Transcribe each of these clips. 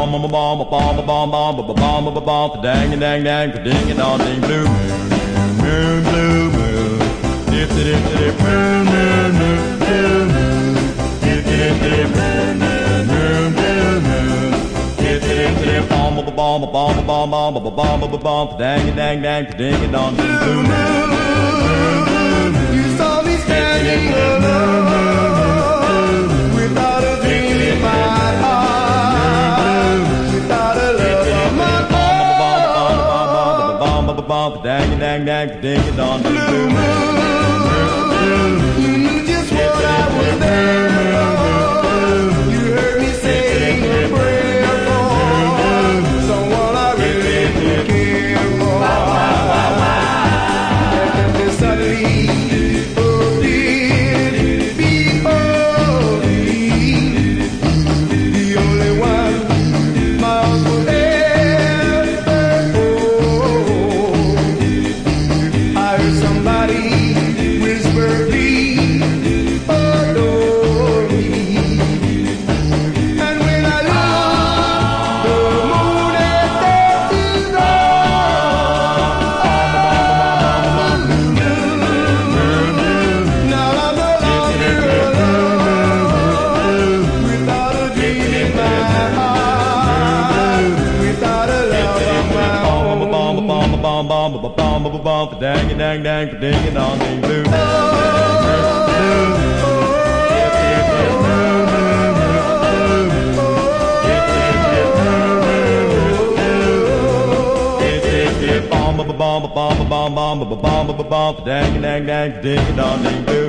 bomb bomb bomb bomb bomb bomb bomb bomb bomb bomb dang dang dang ding dong ding blue moon moon blue moon dip dip dip moon moon moon blue moon dip dip dip moon moon moon blue moon dip dip dip bomb bomb bomb bomb bomb bomb bomb bomb dang dang dang ding dong ding blue own. Dang dang dang ding dong blue moon bomb bomb bomb bomb bomb bomb bomb dang dang dang ding dong ding blue blue bomb bomb bomb bomb bomb bomb bomb dang dang dang ding dong ding blue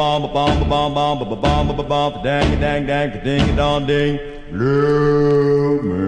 bomb bomb bomb bomb bomb bomb dang dang dang ding dong ding blue